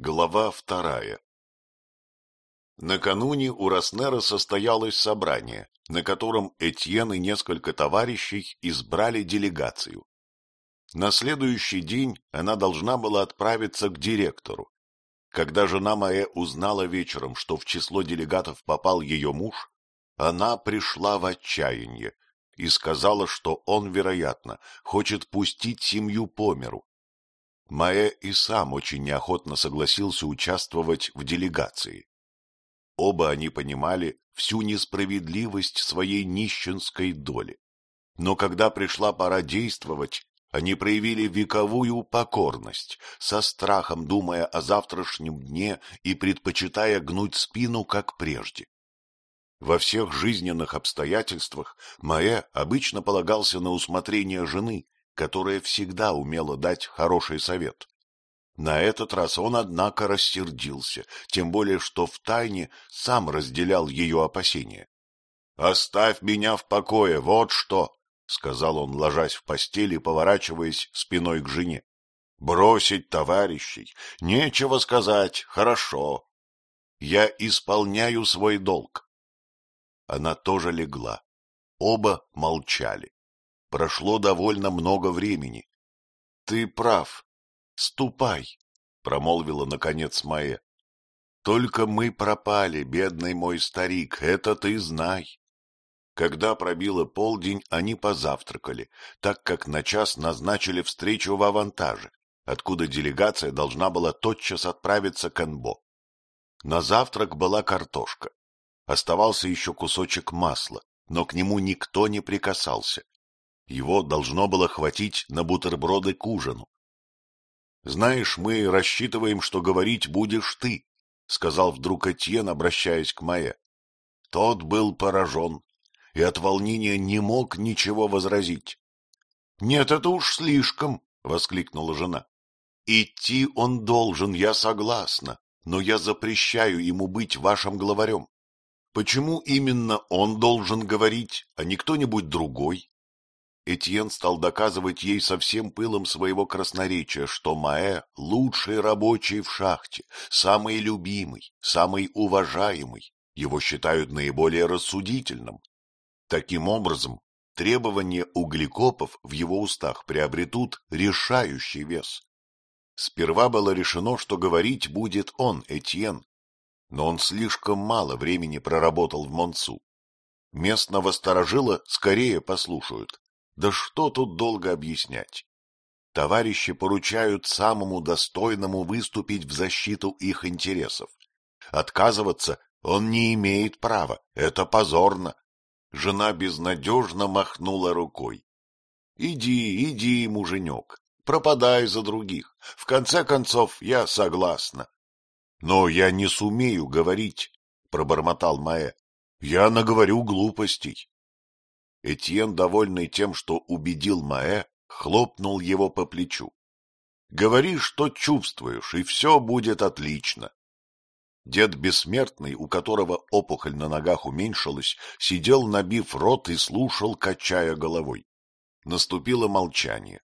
Глава вторая Накануне у Роснера состоялось собрание, на котором Этьен и несколько товарищей избрали делегацию. На следующий день она должна была отправиться к директору. Когда жена моя узнала вечером, что в число делегатов попал ее муж, она пришла в отчаяние и сказала, что он, вероятно, хочет пустить семью по миру. Маэ и сам очень неохотно согласился участвовать в делегации. Оба они понимали всю несправедливость своей нищенской доли. Но когда пришла пора действовать, они проявили вековую покорность, со страхом думая о завтрашнем дне и предпочитая гнуть спину, как прежде. Во всех жизненных обстоятельствах Маэ обычно полагался на усмотрение жены, которая всегда умела дать хороший совет. На этот раз он, однако, рассердился, тем более, что втайне сам разделял ее опасения. — Оставь меня в покое, вот что! — сказал он, ложась в постели поворачиваясь спиной к жене. — Бросить товарищей? Нечего сказать, хорошо. Я исполняю свой долг. Она тоже легла. Оба молчали. Прошло довольно много времени. — Ты прав. Ступай, — промолвила наконец Майя. — Только мы пропали, бедный мой старик, это ты знай. Когда пробило полдень, они позавтракали, так как на час назначили встречу в Авантаже, откуда делегация должна была тотчас отправиться к Энбо. На завтрак была картошка. Оставался еще кусочек масла, но к нему никто не прикасался. Его должно было хватить на бутерброды к ужину. — Знаешь, мы рассчитываем, что говорить будешь ты, — сказал вдруг Этьен, обращаясь к Майе. Тот был поражен и от волнения не мог ничего возразить. — Нет, это уж слишком, — воскликнула жена. — Идти он должен, я согласна, но я запрещаю ему быть вашим главарем. Почему именно он должен говорить, а не кто-нибудь другой? Этьен стал доказывать ей со всем пылом своего красноречия, что Маэ — лучший рабочий в шахте, самый любимый, самый уважаемый, его считают наиболее рассудительным. Таким образом, требования углекопов в его устах приобретут решающий вес. Сперва было решено, что говорить будет он, Этьен, но он слишком мало времени проработал в Монцу. Местного сторожила скорее послушают, да что тут долго объяснять? Товарищи поручают самому достойному выступить в защиту их интересов. Отказываться он не имеет права, это позорно. Жена безнадежно махнула рукой. — Иди, иди, муженек, пропадай за других. В конце концов, я согласна. — Но я не сумею говорить, — пробормотал Маэ. — Я наговорю глупостей. Этьен, довольный тем, что убедил Маэ, хлопнул его по плечу. — Говори, что чувствуешь, и все будет отлично. Дед бессмертный, у которого опухоль на ногах уменьшилась, сидел, набив рот, и слушал, качая головой. Наступило молчание.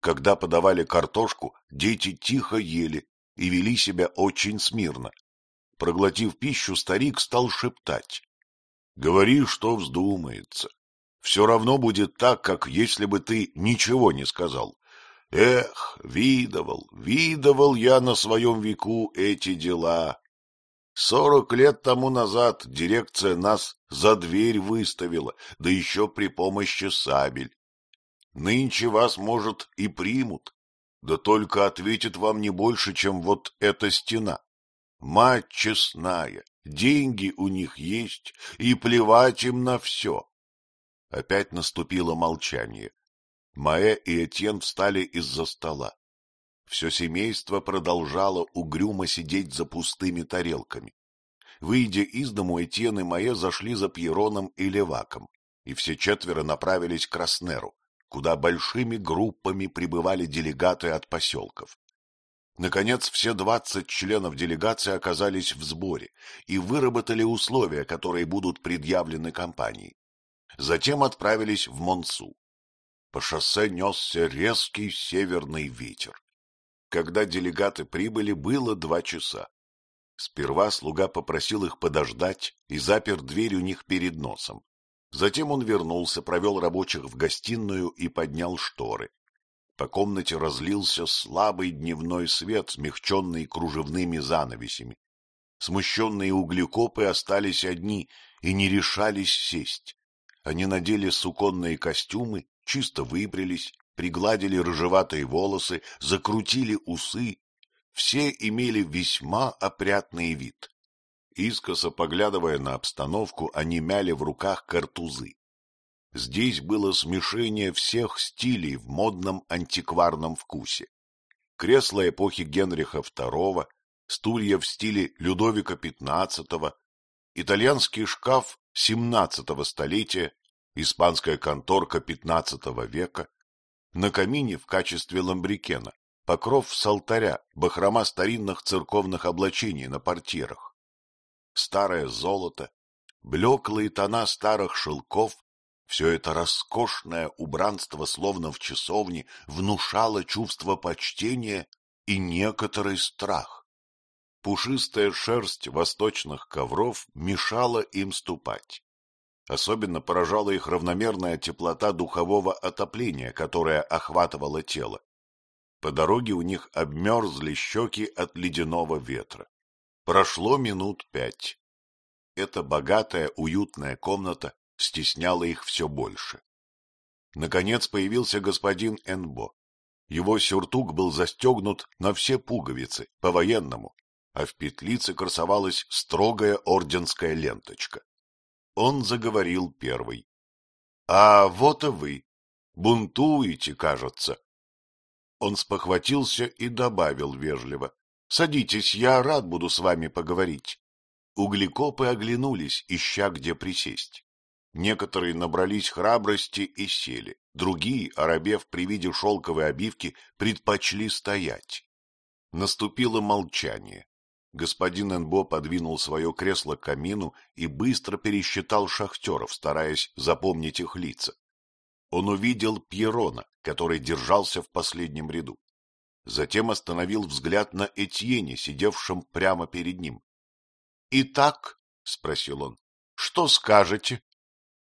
Когда подавали картошку, дети тихо ели и вели себя очень смирно. Проглотив пищу, старик стал шептать. — Говори, что вздумается все равно будет так, как если бы ты ничего не сказал. Эх, видывал, видывал я на своем веку эти дела. Сорок лет тому назад дирекция нас за дверь выставила, да еще при помощи сабель. Нынче вас, может, и примут, да только ответит вам не больше, чем вот эта стена. Мать честная, деньги у них есть, и плевать им на все. Опять наступило молчание. Маэ и Этьен встали из-за стола. Все семейство продолжало угрюмо сидеть за пустыми тарелками. Выйдя из дому, Этьен и Маэ зашли за Пьероном и Леваком, и все четверо направились к Краснеру, куда большими группами прибывали делегаты от поселков. Наконец, все двадцать членов делегации оказались в сборе и выработали условия, которые будут предъявлены компании. Затем отправились в Монсу. По шоссе несся резкий северный ветер. Когда делегаты прибыли, было два часа. Сперва слуга попросил их подождать и запер дверь у них перед носом. Затем он вернулся, провел рабочих в гостиную и поднял шторы. По комнате разлился слабый дневной свет, смягченный кружевными занавесями. Смущенные углекопы остались одни и не решались сесть. Они надели суконные костюмы, чисто выбрились, пригладили рыжеватые волосы, закрутили усы. Все имели весьма опрятный вид. Искоса поглядывая на обстановку, они мяли в руках картузы. Здесь было смешение всех стилей в модном антикварном вкусе. Кресла эпохи Генриха II, стулья в стиле Людовика XV, итальянский шкаф XVII столетия, испанская конторка XV века, на камине в качестве ламбрикена, покров с алтаря, бахрома старинных церковных облачений на портьерах. Старое золото, блеклые тона старых шелков, все это роскошное убранство, словно в часовне, внушало чувство почтения и некоторый страх. Пушистая шерсть восточных ковров мешала им ступать. Особенно поражала их равномерная теплота духового отопления, которая охватывала тело. По дороге у них обмерзли щеки от ледяного ветра. Прошло минут пять. Эта богатая, уютная комната стесняла их все больше. Наконец появился господин Энбо. Его сюртук был застегнут на все пуговицы, по-военному, а в петлице красовалась строгая орденская ленточка. Он заговорил первый. — А вот и вы. Бунтуете, кажется. Он спохватился и добавил вежливо. — Садитесь, я рад буду с вами поговорить. Углекопы оглянулись, ища где присесть. Некоторые набрались храбрости и сели, другие, оробев при виде шелковой обивки, предпочли стоять. Наступило молчание. Господин Энбо подвинул свое кресло к камину и быстро пересчитал шахтеров, стараясь запомнить их лица. Он увидел Пьерона, который держался в последнем ряду. Затем остановил взгляд на Этьене, сидевшем прямо перед ним. — Итак, — спросил он, — что скажете?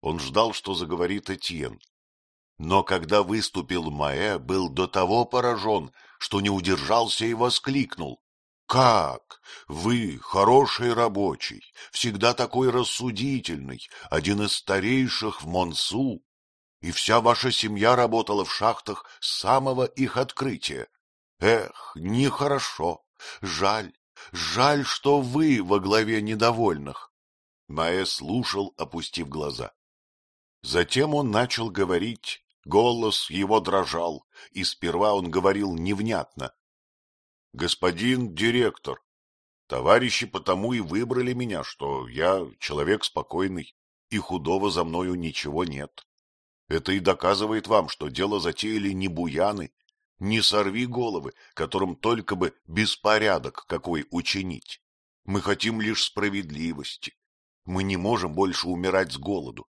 Он ждал, что заговорит Этьен. Но когда выступил Маэ, был до того поражен, что не удержался и воскликнул. Как? Вы, хороший рабочий, всегда такой рассудительный, один из старейших в Монсу, и вся ваша семья работала в шахтах с самого их открытия. Эх, нехорошо, жаль, жаль, что вы во главе недовольных. Маэ слушал, опустив глаза. Затем он начал говорить, голос его дрожал, и сперва он говорил невнятно, господин директор, товарищи потому и выбрали меня, что я человек спокойный, и худого за мною ничего нет. Это и доказывает вам, что дело затеяли не буяны, не сорви головы, которым только бы беспорядок какой учинить. Мы хотим лишь справедливости. Мы не можем больше умирать с голоду.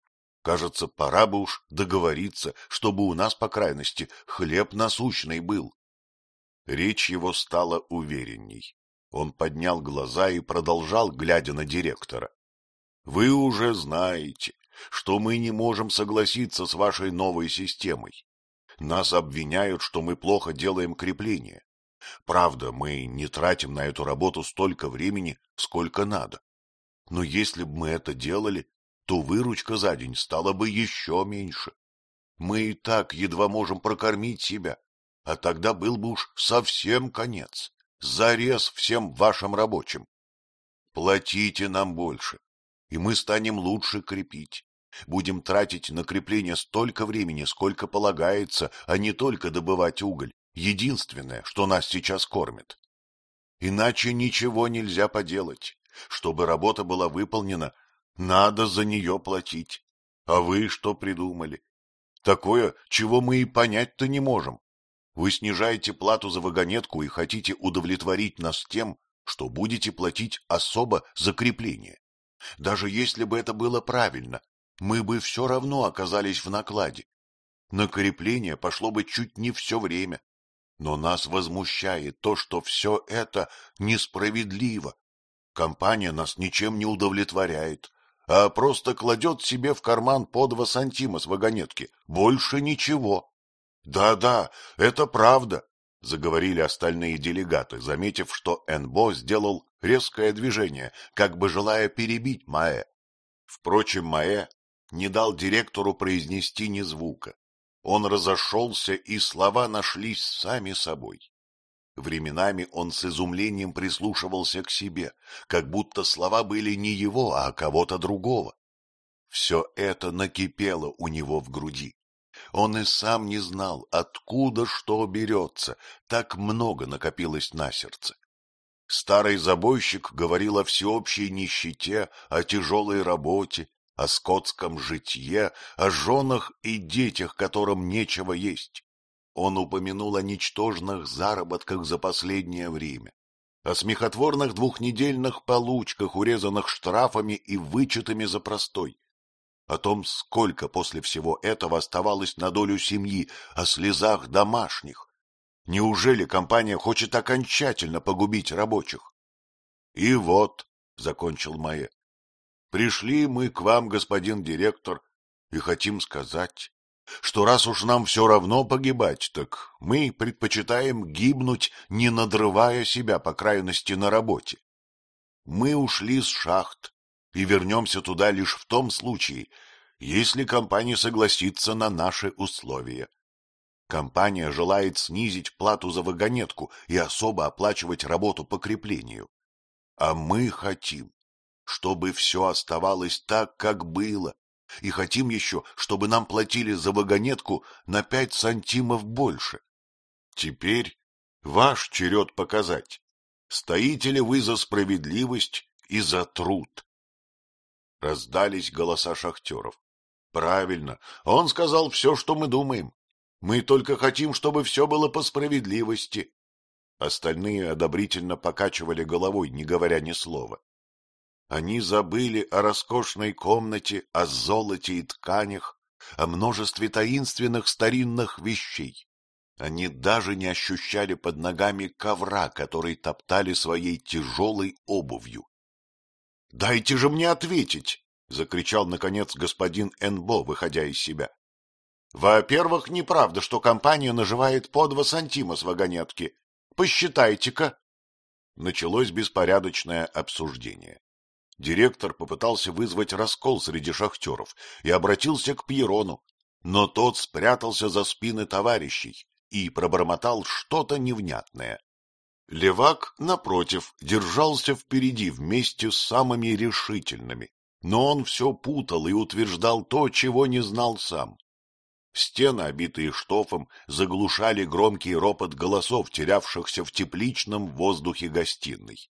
Кажется, пора бы уж договориться, чтобы у нас, по крайности, хлеб насущный был. Речь его стала уверенней. Он поднял глаза и продолжал, глядя на директора. — Вы уже знаете, что мы не можем согласиться с вашей новой системой. Нас обвиняют, что мы плохо делаем крепление. Правда, мы не тратим на эту работу столько времени, сколько надо. Но если бы мы это делали, то выручка за день стала бы еще меньше. Мы и так едва можем прокормить себя, а тогда был бы уж совсем конец, зарез всем вашим рабочим. Платите нам больше, и мы станем лучше крепить. Будем тратить на крепление столько времени, сколько полагается, а не только добывать уголь, единственное, что нас сейчас кормит. Иначе ничего нельзя поделать. Чтобы работа была выполнена, надо за нее платить. А вы что придумали? Такое, чего мы и понять-то не можем. Вы снижаете плату за вагонетку и хотите удовлетворить нас тем, что будете платить особо за крепление. Даже если бы это было правильно, мы бы все равно оказались в накладе. На крепление пошло бы чуть не все время. Но нас возмущает то, что все это несправедливо. Компания нас ничем не удовлетворяет, а просто кладет себе в карман по два сантима с вагонетки. Больше ничего. Да-да, это правда, — заговорили остальные делегаты, заметив, что Энбо сделал резкое движение, как бы желая перебить Маэ. Впрочем, Маэ не дал директору произнести ни звука. Он разошелся, и слова нашлись сами собой. Временами он с изумлением прислушивался к себе, как будто слова были не его, а кого-то другого. Все это накипело у него в груди. Он и сам не знал, откуда что берется, так много накопилось на сердце. Старый забойщик говорил о всеобщей нищете, о тяжелой работе, о скотском житье, о женах и детях, которым нечего есть. Он упомянул о ничтожных заработках за последнее время, о смехотворных двухнедельных получках, урезанных штрафами и вычетами за простой, о том, сколько после всего этого оставалось на долю семьи, о слезах домашних. Неужели компания хочет окончательно погубить рабочих? — И вот, — закончил Майя, Пришли мы к вам, господин директор, и хотим сказать, что раз уж нам все равно погибать, так мы предпочитаем гибнуть, не надрывая себя, по крайности, на работе. Мы ушли с шахт и вернемся туда лишь в том случае, если компания согласится на наши условия. Компания желает снизить плату за вагонетку и особо оплачивать работу по креплению. А мы хотим, чтобы все оставалось так, как было, и хотим еще, чтобы нам платили за вагонетку на пять сантимов больше. Теперь ваш черед показать, стоите ли вы за справедливость и за труд. Раздались голоса шахтеров. Правильно, он сказал все, что мы думаем. Мы только хотим, чтобы все было по справедливости. Остальные одобрительно покачивали головой, не говоря ни слова. Они забыли о роскошной комнате, о золоте и тканях, о множестве таинственных старинных вещей. Они даже не ощущали под ногами ковра, который топтали своей тяжелой обувью. — Дайте же мне ответить! — закричал, наконец, господин Энбо, выходя из себя. — Во-первых, неправда, что компания наживает по два сантима с вагонетки. Посчитайте-ка. Началось беспорядочное обсуждение. Директор попытался вызвать раскол среди шахтеров и обратился к Пьерону, но тот спрятался за спины товарищей и пробормотал что-то невнятное. Левак, напротив, держался впереди вместе с самыми решительными, но он все путал и утверждал то, чего не знал сам. Стены, обитые штофом, заглушали громкий ропот голосов, терявшихся в тепличном воздухе гостиной.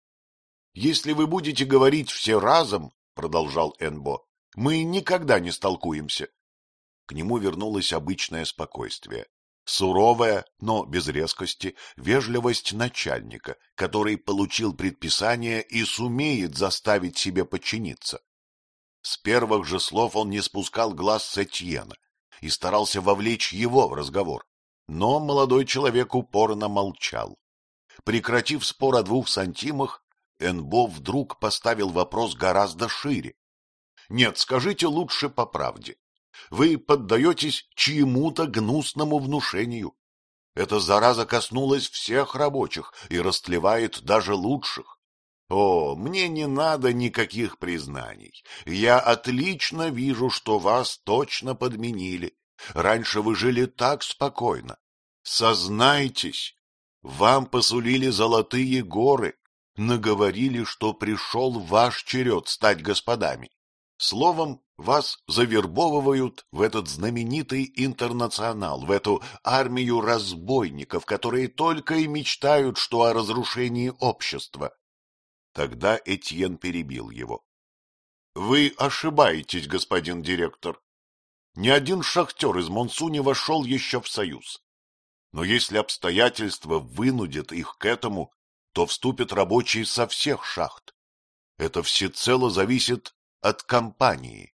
Если вы будете говорить все разом, — продолжал Энбо, — мы никогда не столкуемся. К нему вернулось обычное спокойствие. Суровая, но без резкости, вежливость начальника, который получил предписание и сумеет заставить себе подчиниться. С первых же слов он не спускал глаз с Этьена и старался вовлечь его в разговор. Но молодой человек упорно молчал. Прекратив спор о двух сантимах, Энбо вдруг поставил вопрос гораздо шире. Нет, скажите лучше по правде. Вы поддаетесь чьему-то гнусному внушению. Эта зараза коснулась всех рабочих и растлевает даже лучших. О, мне не надо никаких признаний. Я отлично вижу, что вас точно подменили. Раньше вы жили так спокойно. Сознайтесь, вам посулили золотые горы, наговорили, что пришел ваш черед стать господами. Словом, вас завербовывают в этот знаменитый интернационал, в эту армию разбойников, которые только и мечтают, что о разрушении общества. Тогда Этьен перебил его. — Вы ошибаетесь, господин директор. Ни один шахтер из Монсу не вошел еще в союз. Но если обстоятельства вынудят их к этому, то вступят рабочие со всех шахт. Это всецело зависит от компании.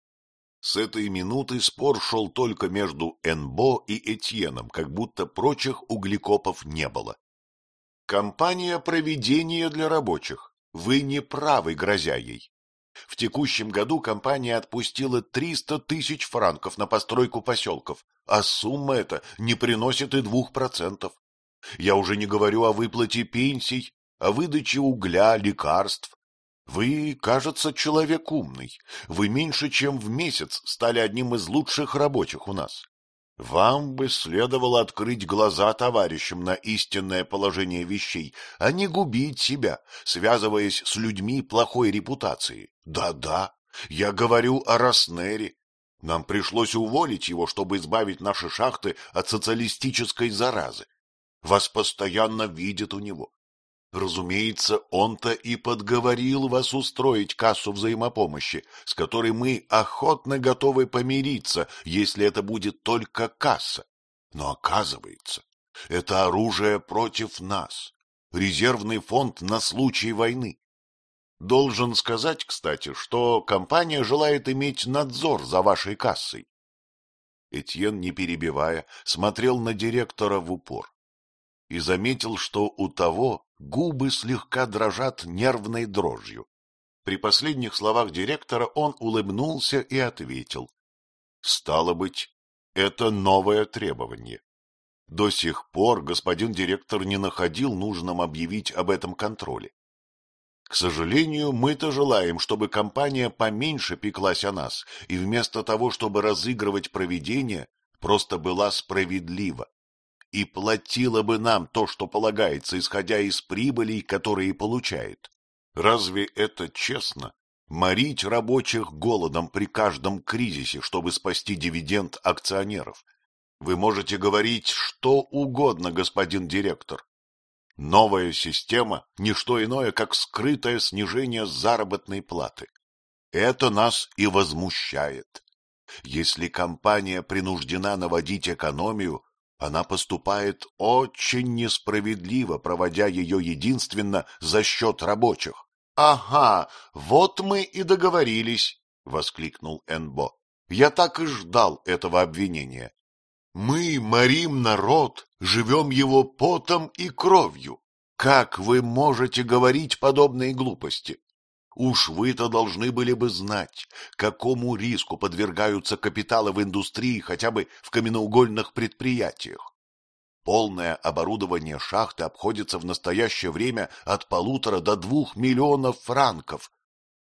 С этой минуты спор шел только между Энбо и Этьеном, как будто прочих углекопов не было. Компания проведения для рабочих. Вы не правы, грозя ей. В текущем году компания отпустила 300 тысяч франков на постройку поселков, а сумма эта не приносит и двух процентов. Я уже не говорю о выплате пенсий, о выдаче угля, лекарств, вы, кажется, человек умный. Вы меньше, чем в месяц стали одним из лучших рабочих у нас. Вам бы следовало открыть глаза товарищам на истинное положение вещей, а не губить себя, связываясь с людьми плохой репутации. Да-да, я говорю о Роснере. Нам пришлось уволить его, чтобы избавить наши шахты от социалистической заразы. Вас постоянно видят у него. Разумеется, он-то и подговорил вас устроить кассу взаимопомощи, с которой мы охотно готовы помириться, если это будет только касса. Но оказывается, это оружие против нас, резервный фонд на случай войны. Должен сказать, кстати, что компания желает иметь надзор за вашей кассой. Этьен, не перебивая, смотрел на директора в упор и заметил, что у того губы слегка дрожат нервной дрожью. При последних словах директора он улыбнулся и ответил. — Стало быть, это новое требование. До сих пор господин директор не находил нужным объявить об этом контроле. К сожалению, мы-то желаем, чтобы компания поменьше пеклась о нас, и вместо того, чтобы разыгрывать проведение, просто была справедлива и платила бы нам то, что полагается, исходя из прибылей, которые получает. Разве это честно? Морить рабочих голодом при каждом кризисе, чтобы спасти дивиденд акционеров. Вы можете говорить что угодно, господин директор. Новая система – не что иное, как скрытое снижение заработной платы. Это нас и возмущает. Если компания принуждена наводить экономию, она поступает очень несправедливо, проводя ее единственно за счет рабочих. — Ага, вот мы и договорились, — воскликнул Энбо. — Я так и ждал этого обвинения. Мы морим народ, живем его потом и кровью. Как вы можете говорить подобные глупости? Уж вы-то должны были бы знать, какому риску подвергаются капиталы в индустрии хотя бы в каменноугольных предприятиях. Полное оборудование шахты обходится в настоящее время от полутора до двух миллионов франков.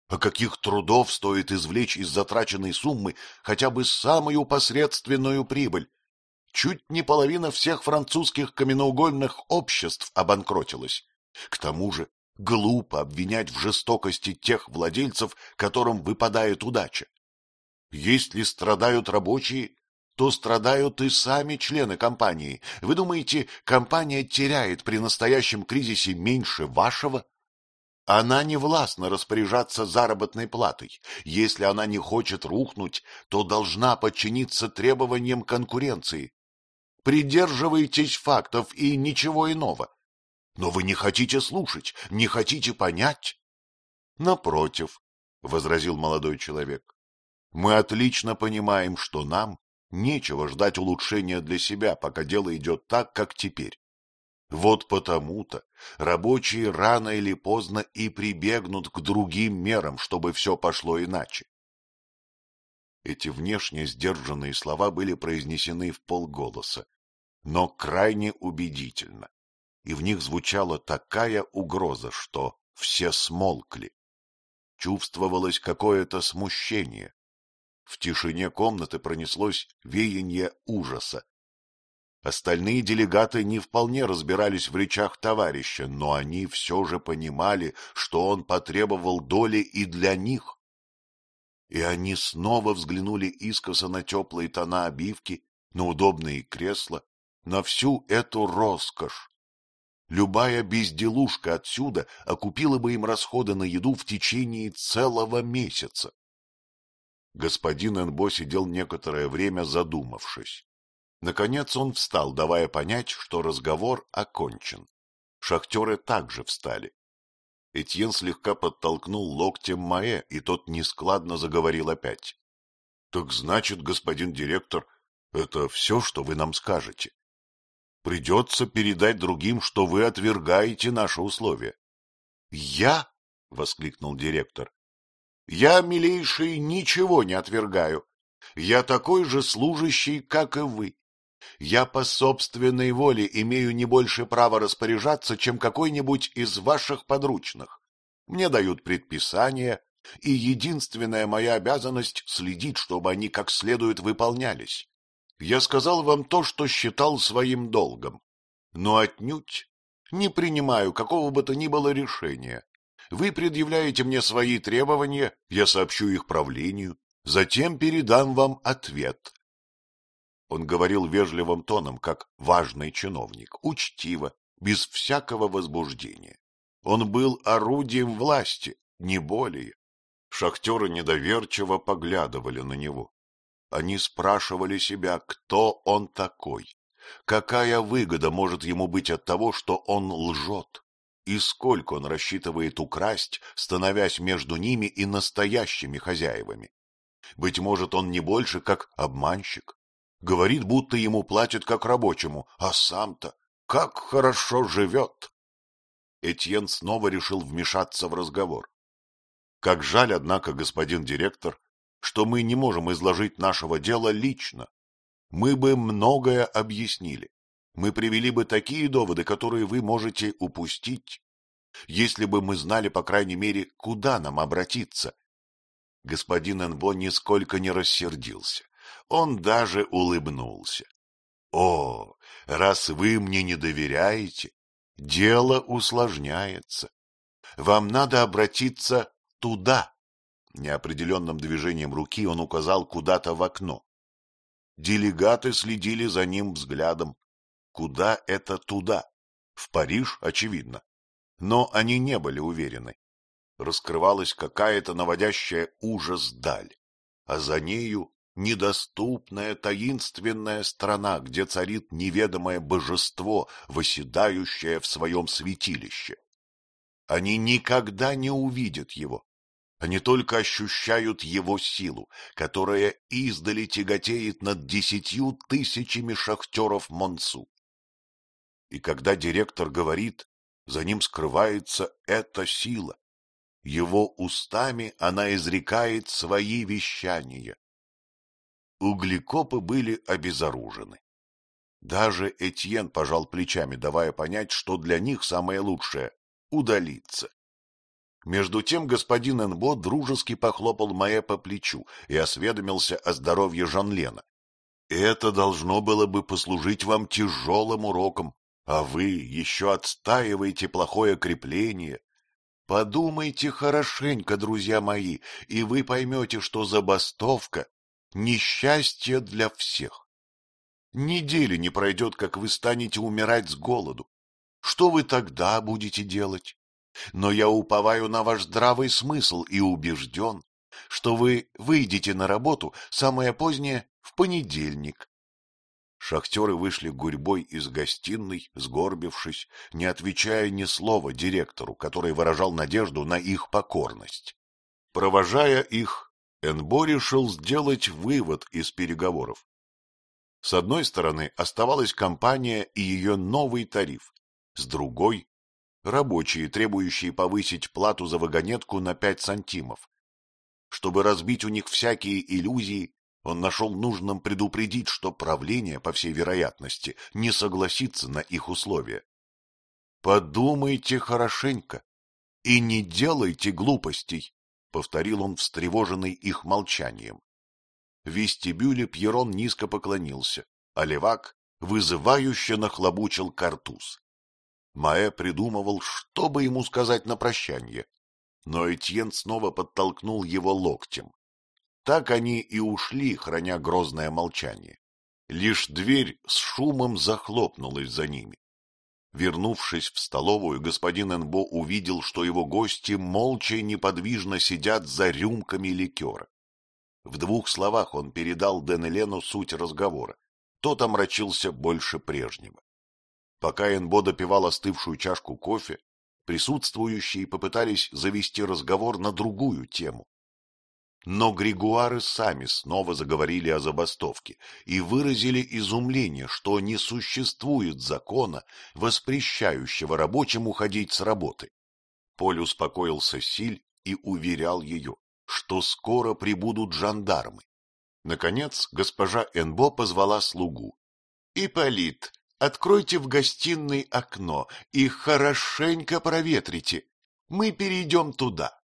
А каких трудов стоит извлечь из затраченной суммы хотя бы самую посредственную прибыль? Чуть не половина всех французских каменноугольных обществ обанкротилась. К тому же Глупо обвинять в жестокости тех владельцев, которым выпадает удача. Если страдают рабочие, то страдают и сами члены компании. Вы думаете, компания теряет при настоящем кризисе меньше вашего? Она не властна распоряжаться заработной платой. Если она не хочет рухнуть, то должна подчиниться требованиям конкуренции. Придерживайтесь фактов и ничего иного. Но вы не хотите слушать, не хотите понять. — Напротив, — возразил молодой человек, — мы отлично понимаем, что нам нечего ждать улучшения для себя, пока дело идет так, как теперь. Вот потому-то рабочие рано или поздно и прибегнут к другим мерам, чтобы все пошло иначе. Эти внешне сдержанные слова были произнесены в полголоса, но крайне убедительно и в них звучала такая угроза, что все смолкли. Чувствовалось какое-то смущение. В тишине комнаты пронеслось веяние ужаса. Остальные делегаты не вполне разбирались в речах товарища, но они все же понимали, что он потребовал доли и для них. И они снова взглянули искоса на теплые тона обивки, на удобные кресла, на всю эту роскошь, Любая безделушка отсюда окупила бы им расходы на еду в течение целого месяца. Господин Энбо сидел некоторое время задумавшись. Наконец он встал, давая понять, что разговор окончен. Шахтеры также встали. Этьен слегка подтолкнул локтем Маэ, и тот нескладно заговорил опять. — Так значит, господин директор, это все, что вы нам скажете? Придется передать другим, что вы отвергаете наши условия. — Я? — воскликнул директор. — Я, милейший, ничего не отвергаю. Я такой же служащий, как и вы. Я по собственной воле имею не больше права распоряжаться, чем какой-нибудь из ваших подручных. Мне дают предписания, и единственная моя обязанность — следить, чтобы они как следует выполнялись. Я сказал вам то, что считал своим долгом, но отнюдь не принимаю какого бы то ни было решения. Вы предъявляете мне свои требования, я сообщу их правлению, затем передам вам ответ. Он говорил вежливым тоном, как важный чиновник, учтиво, без всякого возбуждения. Он был орудием власти, не более. Шахтеры недоверчиво поглядывали на него. Они спрашивали себя, кто он такой, какая выгода может ему быть от того, что он лжет, и сколько он рассчитывает украсть, становясь между ними и настоящими хозяевами. Быть может, он не больше, как обманщик, говорит, будто ему платят как рабочему, а сам-то как хорошо живет. Этьен снова решил вмешаться в разговор. Как жаль, однако, господин директор, что мы не можем изложить нашего дела лично. Мы бы многое объяснили. Мы привели бы такие доводы, которые вы можете упустить, если бы мы знали, по крайней мере, куда нам обратиться. Господин Энбо нисколько не рассердился. Он даже улыбнулся. — О, раз вы мне не доверяете, дело усложняется. Вам надо обратиться туда. Неопределенным движением руки он указал куда-то в окно. Делегаты следили за ним взглядом. Куда это туда? В Париж, очевидно. Но они не были уверены. Раскрывалась какая-то наводящая ужас даль, а за нею недоступная таинственная страна, где царит неведомое божество, восседающее в своем святилище. Они никогда не увидят его. Они только ощущают его силу, которая издали тяготеет над десятью тысячами шахтеров Монсу. И когда директор говорит, за ним скрывается эта сила. Его устами она изрекает свои вещания. Углекопы были обезоружены. Даже Этьен пожал плечами, давая понять, что для них самое лучшее — удалиться. Между тем господин Энбо дружески похлопал Маэ по плечу и осведомился о здоровье Жанлена. — Это должно было бы послужить вам тяжелым уроком, а вы еще отстаиваете плохое крепление. Подумайте хорошенько, друзья мои, и вы поймете, что забастовка — несчастье для всех. Недели не пройдет, как вы станете умирать с голоду. Что вы тогда будете делать? Но я уповаю на ваш здравый смысл и убежден, что вы выйдете на работу самое позднее в понедельник. Шахтеры вышли гурьбой из гостиной, сгорбившись, не отвечая ни слова директору, который выражал надежду на их покорность. Провожая их, Энбо решил сделать вывод из переговоров. С одной стороны оставалась компания и ее новый тариф, с другой — рабочие, требующие повысить плату за вагонетку на пять сантимов. Чтобы разбить у них всякие иллюзии, он нашел нужным предупредить, что правление, по всей вероятности, не согласится на их условия. «Подумайте хорошенько и не делайте глупостей», — повторил он, встревоженный их молчанием. В вестибюле Пьерон низко поклонился, а Левак вызывающе нахлобучил картуз. Маэ придумывал, что бы ему сказать на прощание, но Этьен снова подтолкнул его локтем. Так они и ушли, храня грозное молчание. Лишь дверь с шумом захлопнулась за ними. Вернувшись в столовую, господин Энбо увидел, что его гости молча и неподвижно сидят за рюмками ликера. В двух словах он передал Денелену суть разговора. Тот омрачился больше прежнего. Пока Энбо допивал остывшую чашку кофе, присутствующие попытались завести разговор на другую тему. Но Григуары сами снова заговорили о забастовке и выразили изумление, что не существует закона, воспрещающего рабочим уходить с работы. Поль успокоился Силь и уверял ее, что скоро прибудут жандармы. Наконец госпожа Энбо позвала слугу. — Ипполит, откройте в гостиной окно и хорошенько проветрите. Мы перейдем туда.